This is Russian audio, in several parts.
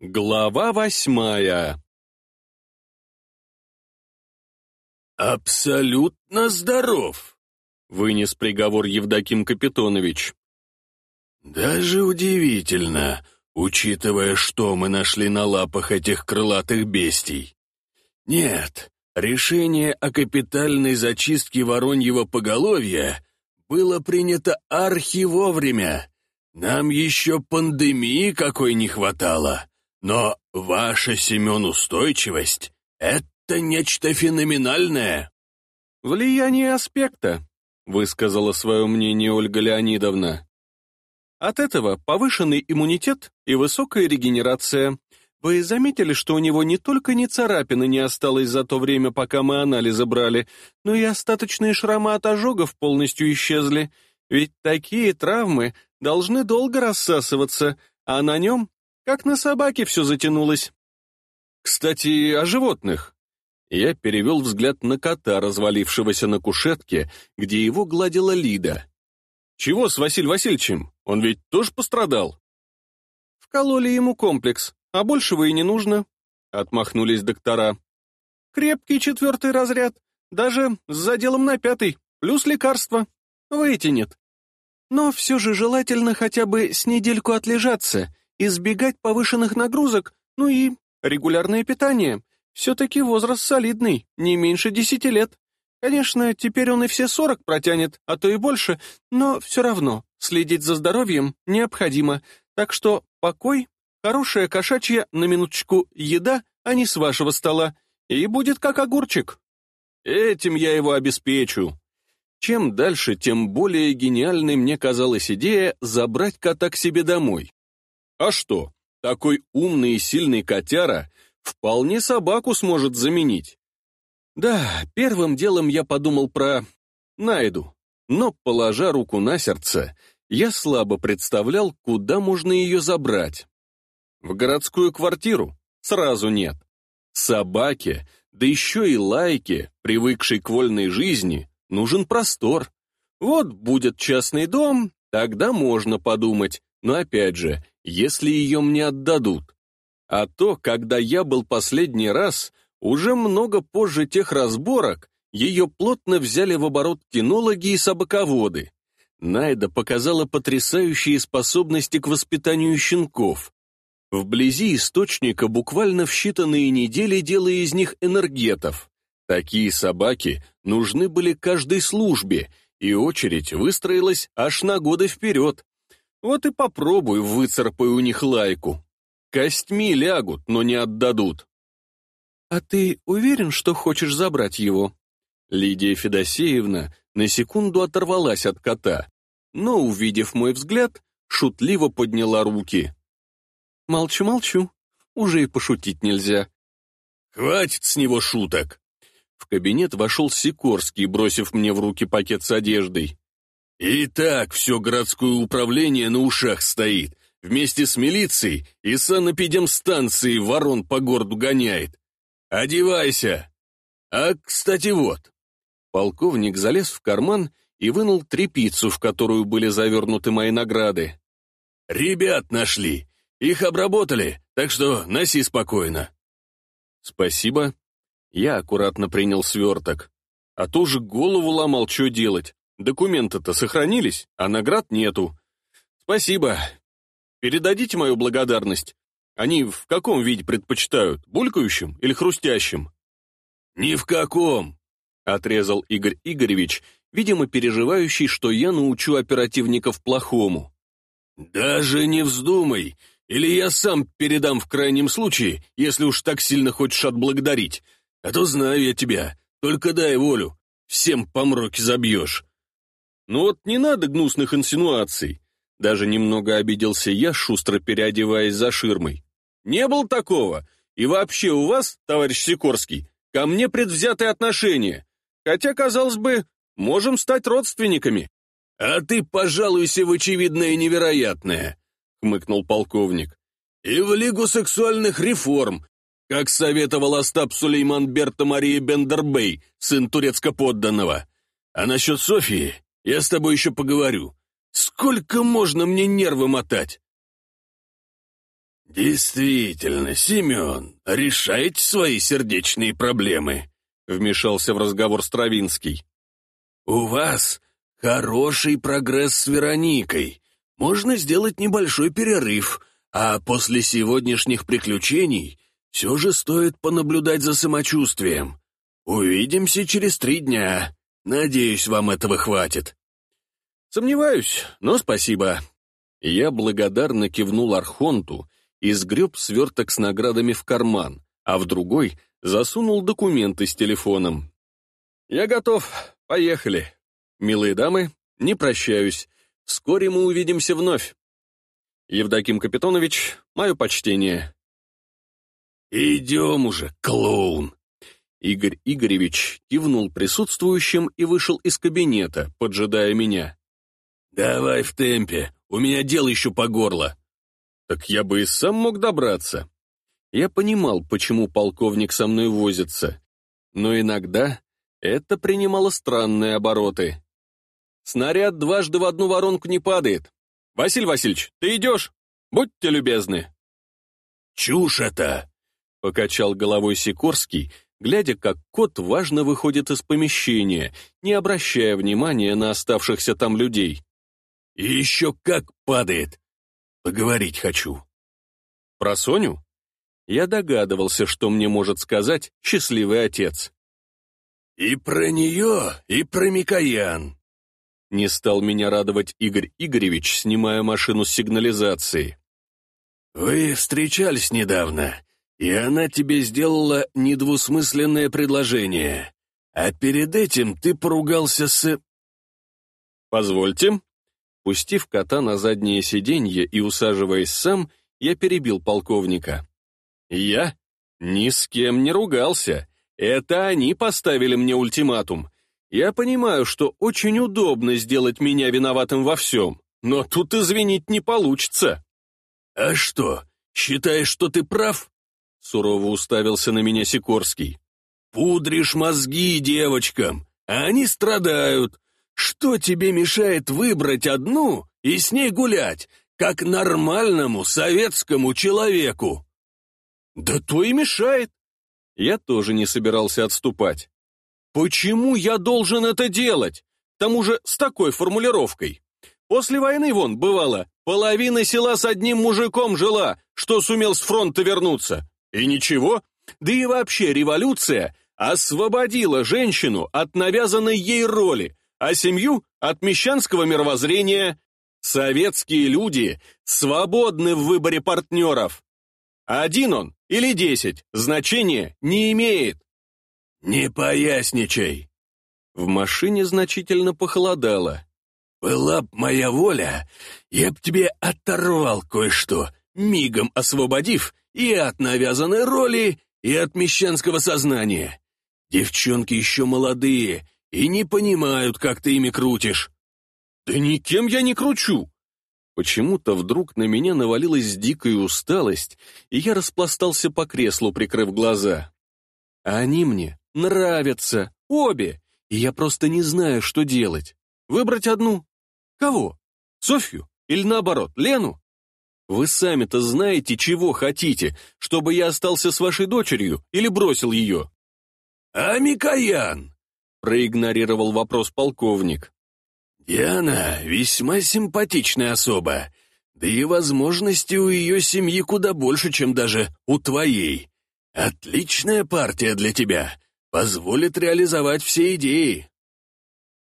Глава восьмая «Абсолютно здоров», — вынес приговор Евдоким Капитонович. «Даже удивительно, учитывая, что мы нашли на лапах этих крылатых бестий. Нет, решение о капитальной зачистке вороньего поголовья было принято архи вовремя. Нам еще пандемии какой не хватало. Но ваша, Семен, устойчивость — это нечто феноменальное. «Влияние аспекта», — высказала свое мнение Ольга Леонидовна. От этого повышенный иммунитет и высокая регенерация. Вы заметили, что у него не только ни царапины не осталось за то время, пока мы анализы брали, но и остаточные шрамы от ожогов полностью исчезли. Ведь такие травмы должны долго рассасываться, а на нем как на собаке все затянулось. Кстати, о животных. Я перевел взгляд на кота, развалившегося на кушетке, где его гладила Лида. Чего с Василием Васильевичем? Он ведь тоже пострадал. Вкололи ему комплекс, а большего и не нужно, отмахнулись доктора. Крепкий четвертый разряд, даже с заделом на пятый, плюс лекарства. Вытянет. Но все же желательно хотя бы с недельку отлежаться избегать повышенных нагрузок, ну и регулярное питание. Все-таки возраст солидный, не меньше десяти лет. Конечно, теперь он и все сорок протянет, а то и больше, но все равно следить за здоровьем необходимо. Так что покой, хорошая кошачья, на минуточку, еда, а не с вашего стола, и будет как огурчик. Этим я его обеспечу. Чем дальше, тем более гениальной мне казалась идея забрать кота к себе домой. А что, такой умный и сильный котяра вполне собаку сможет заменить. Да, первым делом я подумал про Найду, но, положа руку на сердце, я слабо представлял, куда можно ее забрать. В городскую квартиру? Сразу нет. Собаке, да еще и лайке, привыкшей к вольной жизни, нужен простор. Вот будет частный дом, тогда можно подумать, но опять же, если ее мне отдадут. А то, когда я был последний раз, уже много позже тех разборок, ее плотно взяли в оборот кинологи и собаководы. Найда показала потрясающие способности к воспитанию щенков. Вблизи источника буквально в считанные недели делая из них энергетов. Такие собаки нужны были каждой службе, и очередь выстроилась аж на годы вперед. Вот и попробуй выцарпай у них лайку. Костьми лягут, но не отдадут. «А ты уверен, что хочешь забрать его?» Лидия Федосеевна на секунду оторвалась от кота, но, увидев мой взгляд, шутливо подняла руки. «Молчу-молчу, уже и пошутить нельзя». «Хватит с него шуток!» В кабинет вошел Сикорский, бросив мне в руки пакет с одеждой. И так все городское управление на ушах стоит, вместе с милицией и санэпидемстанцией ворон по городу гоняет. Одевайся. А, кстати, вот. Полковник залез в карман и вынул трепицу, в которую были завернуты мои награды. Ребят нашли. Их обработали, так что носи спокойно. Спасибо. Я аккуратно принял сверток. А то же голову ломал, что делать. Документы-то сохранились, а наград нету. Спасибо. Передадите мою благодарность. Они в каком виде предпочитают, булькающим или хрустящим? Ни в каком, отрезал Игорь Игоревич, видимо, переживающий, что я научу оперативников плохому. Даже не вздумай, или я сам передам в крайнем случае, если уж так сильно хочешь отблагодарить. А то знаю я тебя, только дай волю, всем по мроке забьешь. Ну вот не надо гнусных инсинуаций. Даже немного обиделся я, шустро переодеваясь за ширмой. Не было такого. И вообще у вас, товарищ Сикорский, ко мне предвзятые отношения. Хотя, казалось бы, можем стать родственниками. А ты пожалуйся в очевидное невероятное, хмыкнул полковник. И в Лигу сексуальных реформ, как советовал Остап Сулейман Берта Мария Бендербей, сын турецко-подданного. А насчет Софии я с тобой еще поговорю. Сколько можно мне нервы мотать?» «Действительно, Семен, решайте свои сердечные проблемы», — вмешался в разговор Стравинский. «У вас хороший прогресс с Вероникой. Можно сделать небольшой перерыв, а после сегодняшних приключений все же стоит понаблюдать за самочувствием. Увидимся через три дня. Надеюсь, вам этого хватит». «Сомневаюсь, но спасибо». Я благодарно кивнул Архонту и сгреб сверток с наградами в карман, а в другой засунул документы с телефоном. «Я готов. Поехали. Милые дамы, не прощаюсь. Вскоре мы увидимся вновь. Евдоким Капитонович, мое почтение». «Идем уже, клоун!» Игорь Игоревич кивнул присутствующим и вышел из кабинета, поджидая меня. «Давай в темпе, у меня дело еще по горло». Так я бы и сам мог добраться. Я понимал, почему полковник со мной возится, но иногда это принимало странные обороты. Снаряд дважды в одну воронку не падает. Василий Васильевич, ты идешь? Будьте любезны. Чушь это! Покачал головой Сикорский, глядя, как кот важно выходит из помещения, не обращая внимания на оставшихся там людей. И еще как падает! Поговорить хочу». «Про Соню?» Я догадывался, что мне может сказать счастливый отец. «И про нее, и про Микоян». Не стал меня радовать Игорь Игоревич, снимая машину с сигнализации. «Вы встречались недавно, и она тебе сделала недвусмысленное предложение, а перед этим ты поругался с...» «Позвольте», Пустив кота на заднее сиденье и усаживаясь сам, я перебил полковника. «Я? Ни с кем не ругался. Это они поставили мне ультиматум. Я понимаю, что очень удобно сделать меня виноватым во всем, но тут извинить не получится». «А что, считаешь, что ты прав?» Сурово уставился на меня Сикорский. «Пудришь мозги девочкам, а они страдают, что тебе мешает выбрать одну и с ней гулять, как нормальному советскому человеку?» «Да то и мешает!» Я тоже не собирался отступать. «Почему я должен это делать? К тому же с такой формулировкой. После войны, вон, бывало, половина села с одним мужиком жила, что сумел с фронта вернуться. И ничего. Да и вообще революция освободила женщину от навязанной ей роли, а семью от мещанского мировоззрения. Советские люди свободны в выборе партнеров. Один он или десять, значения не имеет. Не поясничай. В машине значительно похолодало. Была б моя воля, я б тебе оторвал кое-что, мигом освободив и от навязанной роли, и от мещанского сознания. Девчонки еще молодые, и не понимают, как ты ими крутишь». «Да никем я не кручу!» Почему-то вдруг на меня навалилась дикая усталость, и я распластался по креслу, прикрыв глаза. А они мне нравятся, обе, и я просто не знаю, что делать. Выбрать одну? Кого? Софью? Или наоборот, Лену? Вы сами-то знаете, чего хотите, чтобы я остался с вашей дочерью или бросил ее? А Микоян? Проигнорировал вопрос полковник. «Диана весьма симпатичная особа, да и возможности у ее семьи куда больше, чем даже у твоей. Отличная партия для тебя, позволит реализовать все идеи».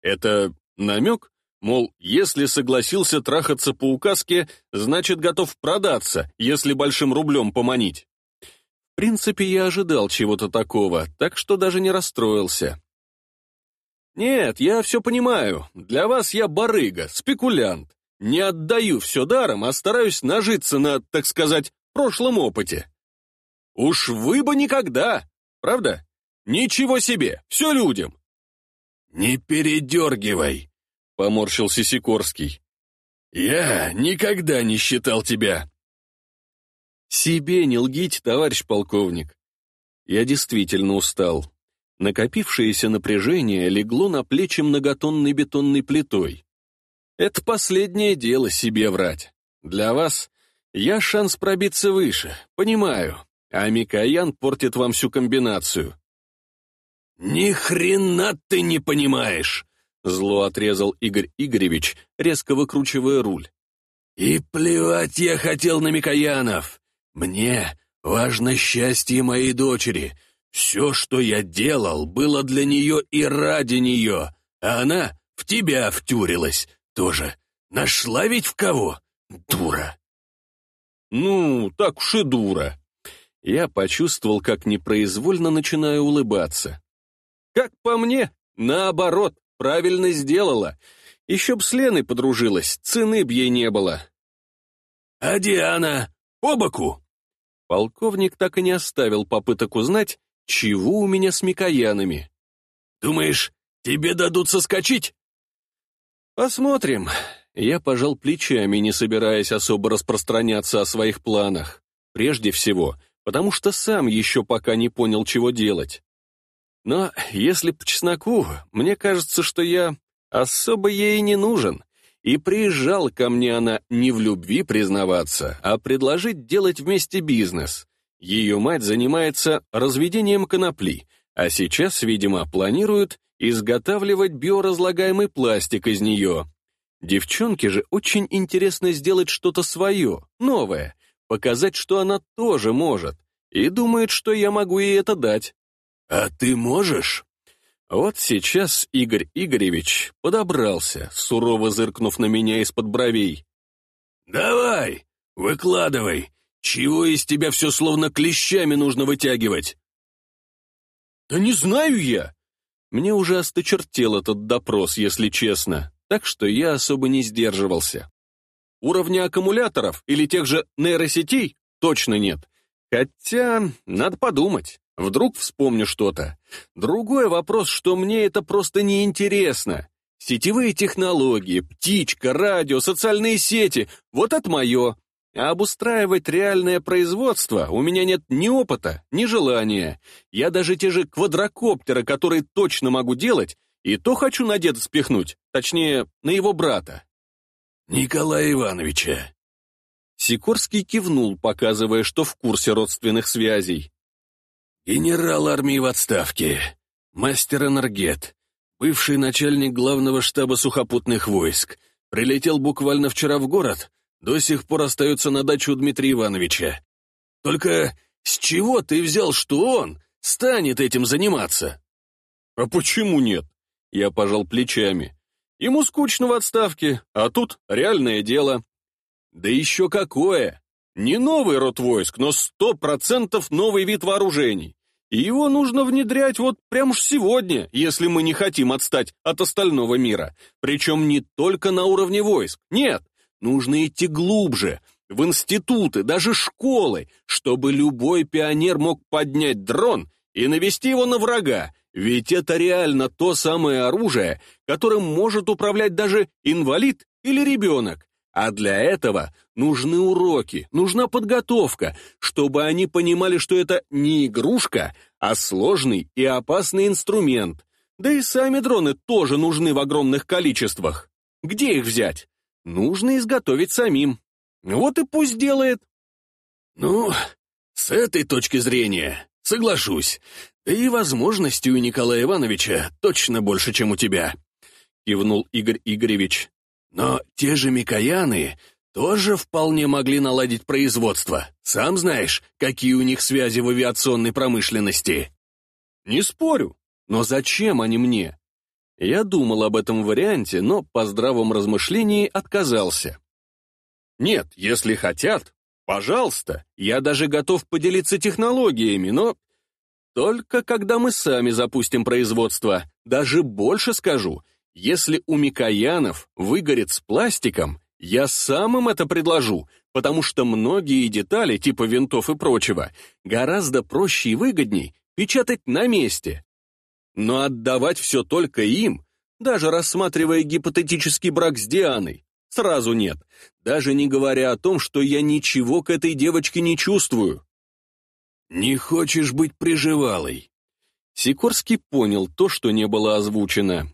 «Это намек?» Мол, если согласился трахаться по указке, значит готов продаться, если большим рублем поманить. В принципе, я ожидал чего-то такого, так что даже не расстроился. «Нет, я все понимаю. Для вас я барыга, спекулянт. Не отдаю все даром, а стараюсь нажиться на, так сказать, прошлом опыте. Уж вы бы никогда, правда? Ничего себе, все людям». «Не передергивай», — поморщился Сикорский. «Я никогда не считал тебя». «Себе не лгите, товарищ полковник. Я действительно устал. Накопившееся напряжение легло на плечи многотонной бетонной плитой. Это последнее дело себе врать. Для вас Я шанс пробиться выше, понимаю, а Микоян портит вам всю комбинацию. «Ни хрена ты не понимаешь!» Зло отрезал Игорь Игоревич, резко выкручивая руль. «И плевать я хотел на Микоянов! Мне важно счастье моей дочери. Все, что я делал, было для нее и ради нее, а она в тебя втюрилась тоже. Нашла ведь в кого? Дура!» «Ну, так уж и дура!» Я почувствовал, как непроизвольно начинаю улыбаться. «Как по мне, наоборот, Правильно сделала. Еще б с Леной подружилась, цены б ей не было. «А Диана? По боку?» Полковник так и не оставил попыток узнать, чего у меня с Микоянами. «Думаешь, тебе дадут соскочить?» «Посмотрим». Я пожал плечами, не собираясь особо распространяться о своих планах. Прежде всего, потому что сам еще пока не понял, чего делать. Но, если по чесноку, мне кажется, что я особо ей не нужен. И приезжал ко мне она не в любви признаваться, а предложить делать вместе бизнес. Ее мать занимается разведением конопли, а сейчас, видимо, планирует изготавливать биоразлагаемый пластик из нее. Девчонке же очень интересно сделать что-то свое, новое, показать, что она тоже может, и думает, что я могу ей это дать. «А ты можешь?» Вот сейчас Игорь Игоревич подобрался, сурово зыркнув на меня из-под бровей. «Давай, выкладывай. Чего из тебя все словно клещами нужно вытягивать?» «Да не знаю я!» Мне уже осточертел этот допрос, если честно, так что я особо не сдерживался. Уровня аккумуляторов или тех же нейросетей точно нет. Хотя, надо подумать. Вдруг вспомню что-то. Другой вопрос, что мне это просто неинтересно. Сетевые технологии, птичка, радио, социальные сети — вот это мое. А обустраивать реальное производство у меня нет ни опыта, ни желания. Я даже те же квадрокоптеры, которые точно могу делать, и то хочу на деда спихнуть, точнее, на его брата. Николая Ивановича. Сикорский кивнул, показывая, что в курсе родственных связей. Генерал армии в отставке, мастер-энергет, бывший начальник главного штаба сухопутных войск, прилетел буквально вчера в город, до сих пор остается на даче у Дмитрия Ивановича. Только с чего ты взял, что он станет этим заниматься? А почему нет? Я пожал плечами. Ему скучно в отставке, а тут реальное дело. Да еще какое! Не новый род войск, но сто процентов новый вид вооружений. И его нужно внедрять вот прямо уж сегодня, если мы не хотим отстать от остального мира. Причем не только на уровне войск. Нет, нужно идти глубже, в институты, даже школы, чтобы любой пионер мог поднять дрон и навести его на врага. Ведь это реально то самое оружие, которым может управлять даже инвалид или ребенок. А для этого нужны уроки, нужна подготовка, чтобы они понимали, что это не игрушка, а сложный и опасный инструмент. Да и сами дроны тоже нужны в огромных количествах. Где их взять? Нужно изготовить самим. Вот и пусть делает. Ну, с этой точки зрения, соглашусь. Да и возможностей у Николая Ивановича точно больше, чем у тебя. Кивнул Игорь Игоревич. Но те же Микояны тоже вполне могли наладить производство. Сам знаешь, какие у них связи в авиационной промышленности. Не спорю, но зачем они мне? Я думал об этом варианте, но по здравом размышлении отказался. Нет, если хотят, пожалуйста, я даже готов поделиться технологиями, но только когда мы сами запустим производство. Даже больше скажу — если у Микоянов выгорит с пластиком, я сам им это предложу, потому что многие детали, типа винтов и прочего, гораздо проще и выгодней печатать на месте. Но отдавать все только им, даже рассматривая гипотетический брак с Дианой, сразу нет, даже не говоря о том, что я ничего к этой девочке не чувствую. «Не хочешь быть приживалой?» Сикорский понял то, что не было озвучено.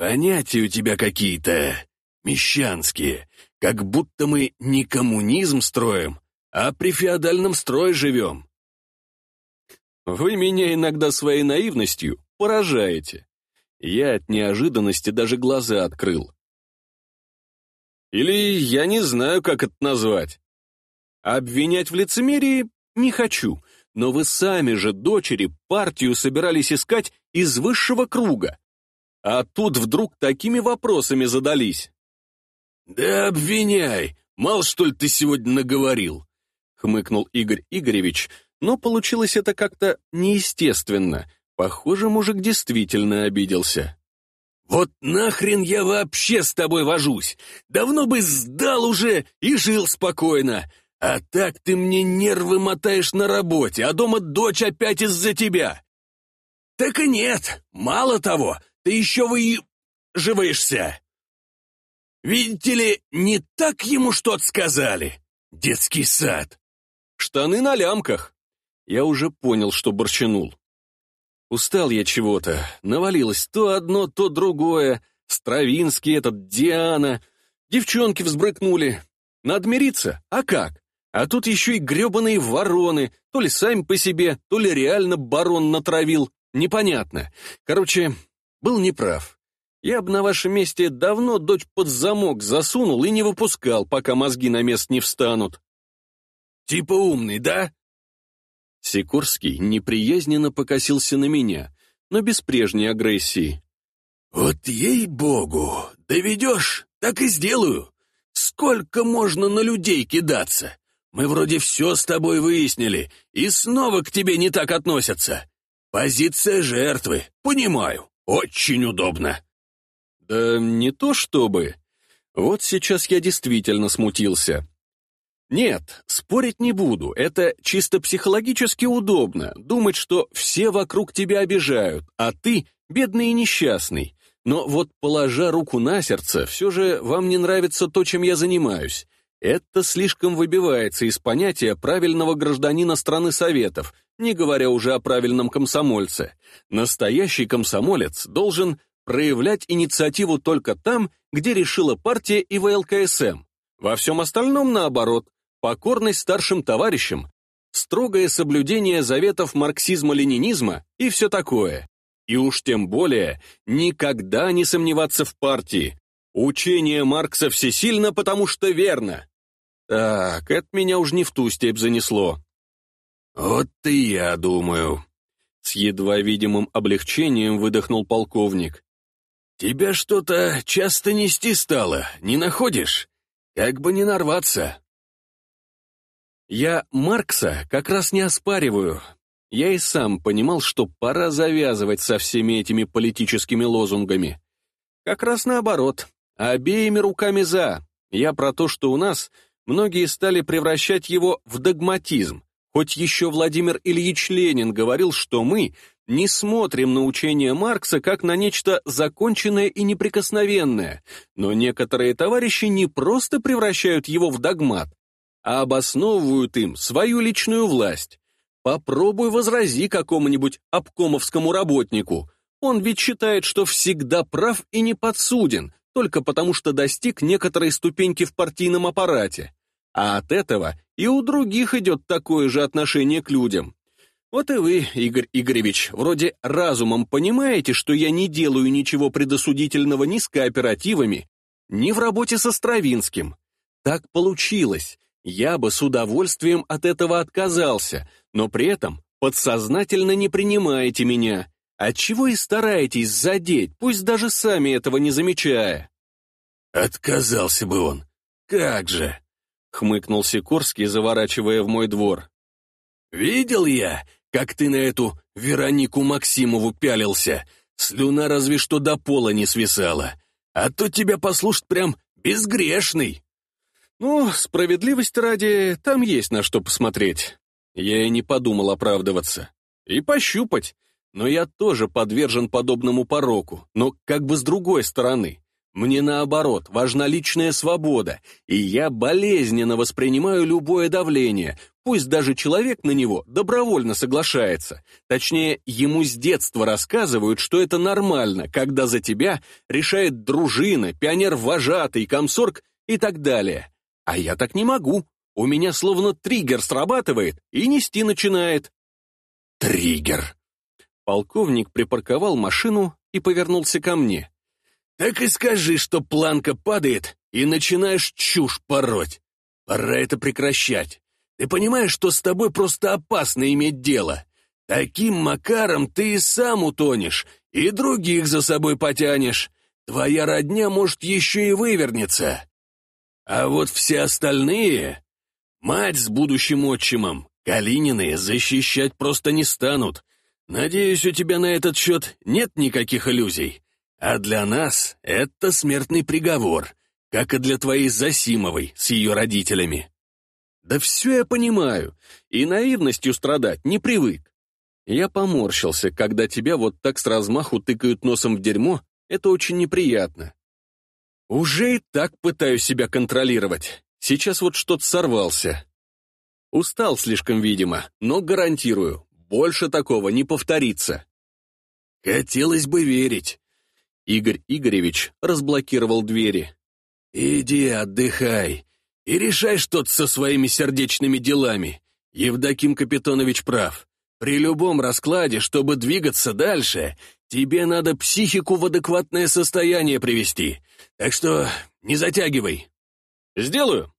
Понятия у тебя какие-то мещанские. Как будто мы не коммунизм строим, а при феодальном строе живем. Вы меня иногда своей наивностью поражаете. Я от неожиданности даже глаза открыл. Или я не знаю, как это назвать. Обвинять в лицемерии не хочу, но вы сами же, дочери, партию собирались искать из высшего круга. А тут вдруг такими вопросами задались. «Да обвиняй! Мало, что ли, ты сегодня наговорил?» — хмыкнул Игорь Игоревич, но получилось это как-то неестественно. Похоже, мужик действительно обиделся. «Вот нахрен я вообще с тобой вожусь? Давно бы сдал уже и жил спокойно. А так ты мне нервы мотаешь на работе, а дома дочь опять из-за тебя. Так и нет, мало того, ты еще выживаешься. Видите ли, не так ему что-то сказали. Детский сад. Штаны на лямках. Я уже понял, что борчанул. Устал я чего-то, навалилось то одно, то другое. Стравинский этот, Диана. Девчонки взбрыкнули. Надо мириться, а как? А тут еще и гребаные вороны, то ли сами по себе, то ли реально барон натравил. Непонятно. Короче, был неправ. Я бы на вашем месте давно дочь под замок засунул и не выпускал, пока мозги на место не встанут. Типа умный, да? Сикорский неприязненно покосился на меня, но без прежней агрессии. «Вот ей-богу, доведешь, так и сделаю. Сколько можно на людей кидаться? Мы вроде все с тобой выяснили, и снова к тебе не так относятся. Позиция жертвы, понимаю, очень удобно». «Да не то чтобы. Вот сейчас я действительно смутился. Нет, спорить не буду, это чисто психологически удобно, думать, что все вокруг тебя обижают, а ты бедный и несчастный. Но вот, положа руку на сердце, все же вам не нравится то, чем я занимаюсь. Это слишком выбивается из понятия правильного гражданина страны Советов, не говоря уже о правильном комсомольце. Настоящий комсомолец должен проявлять инициативу только там, где решила партия и ВЛКСМ. Во всем остальном наоборот, покорность старшим товарищам, строгое соблюдение заветов марксизма-ленинизма и все такое. И уж тем более никогда не сомневаться в партии. Учение Маркса всесильно, потому что верно. Так, это меня уж не в ту степь занесло. Вот и я думаю. С едва видимым облегчением выдохнул полковник. Тебя что-то часто нести стало, не находишь? Как бы не нарваться. Я Маркса как раз не оспариваю. Я и сам понимал, что пора завязывать со всеми этими политическими лозунгами. Как раз наоборот, обеими руками за. Я про то, что у нас многие стали превращать его в догматизм, хоть еще Владимир Ильич Ленин говорил, что мы не смотрим на учение Маркса как на нечто законченное и неприкосновенное, но некоторые товарищи не просто превращают его в догмат, а обосновывают им свою личную власть. Попробуй возрази какому-нибудь обкомовскому работнику. Он ведь считает, что всегда прав и не подсуден, только потому что достиг некоторой ступеньки в партийном аппарате. А от этого и у других идет такое же отношение к людям. Вот и вы, Игорь Игоревич, вроде разумом понимаете, что я не делаю ничего предосудительного ни с кооперативами, ни в работе со Стравинским. Так получилось. Я бы с удовольствием от этого отказался, но при этом подсознательно не принимаете меня. Отчего и стараетесь задеть, пусть даже сами этого не замечая. Отказался бы он. Как же! Хмыкнул Сикорский, заворачивая в мой двор. Видел я, как ты на эту Веронику Максимову пялился. Слюна разве что до пола не свисала. А то тебя послушать прям безгрешный. Ну, справедливость ради, там есть на что посмотреть. Я и не подумал оправдываться. И пощупать. Но я тоже подвержен подобному пороку, но как бы с другой стороны. Мне наоборот, важна личная свобода, и я болезненно воспринимаю любое давление, пусть даже человек на него добровольно соглашается. Точнее, ему с детства рассказывают, что это нормально, когда за тебя решает дружина, пионер-вожатый, комсорг и так далее. А я так не могу. У меня словно триггер срабатывает и нести начинает. Триггер. Полковник припарковал машину и повернулся ко мне. «Так и скажи, что планка падает, и начинаешь чушь пороть. Пора это прекращать. Ты понимаешь, что с тобой просто опасно иметь дело? Таким макаром ты и сам утонешь, и других за собой потянешь. Твоя родня, может, еще и вывернется. А вот все остальные... Мать с будущим отчимом, Калинины, защищать просто не станут. Надеюсь, у тебя на этот счет нет никаких иллюзий. А для нас это смертный приговор, как и для твоей Засимовой с ее родителями. Да все я понимаю, и наивностью страдать не привык. Я поморщился, когда тебя вот так с размаху тыкают носом в дерьмо, это очень неприятно. Уже и так пытаюсь себя контролировать. Сейчас вот что-то сорвался. Устал слишком, видимо, но гарантирую, больше такого не повторится. Хотелось бы верить. Игорь Игоревич разблокировал двери. «Иди отдыхай и решай что-то со своими сердечными делами. Евдоким Капитонович прав. При любом раскладе, чтобы двигаться дальше, тебе надо психику в адекватное состояние привести. Так что не затягивай. Сделаю.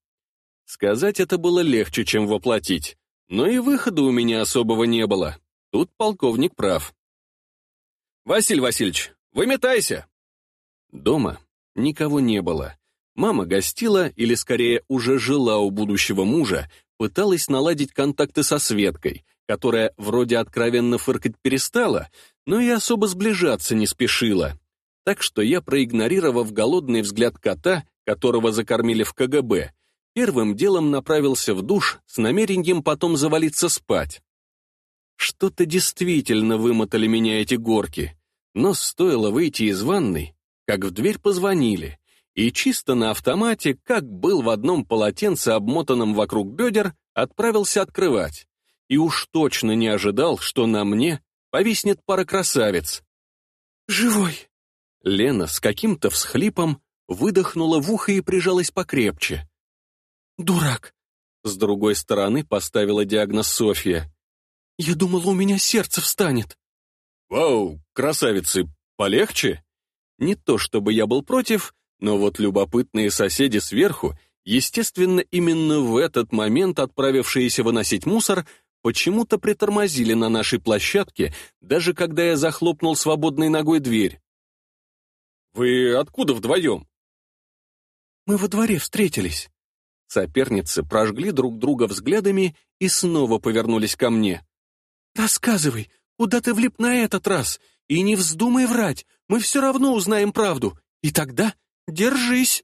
Сказать это было легче, чем воплотить. Но и выхода у меня особого не было. Тут полковник прав. «Василий Васильевич, выметайся!» Дома никого не было. Мама гостила, или скорее уже жила у будущего мужа, пыталась наладить контакты со Светкой, которая вроде откровенно фыркать перестала, но и особо сближаться не спешила. Так что я, проигнорировав голодный взгляд кота, которого закормили в КГБ, первым делом направился в душ с намерением потом завалиться спать. Что-то действительно вымотали меня эти горки, но стоило выйти из ванной, как в дверь позвонили и чисто на автомате, как был в одном полотенце, обмотанном вокруг бедер, отправился открывать. И уж точно не ожидал, что на мне повиснет пара красавиц. «Живой!» Лена с каким-то всхлипом выдохнула в ухо и прижалась покрепче. «Дурак!» С другой стороны поставила диагноз Софья. «Я думала, у меня сердце встанет». «Вау, красавицы, полегче?» Не то чтобы я был против, но вот любопытные соседи сверху, естественно, именно в этот момент отправившиеся выносить мусор, почему-то притормозили на нашей площадке, даже когда я захлопнул свободной ногой дверь. «Вы откуда вдвоем?» «Мы во дворе встретились». Соперницы прожгли друг друга взглядами и снова повернулись ко мне. «Рассказывай, куда ты влип на этот раз? И не вздумай врать, мы все равно узнаем правду, и тогда Держись!»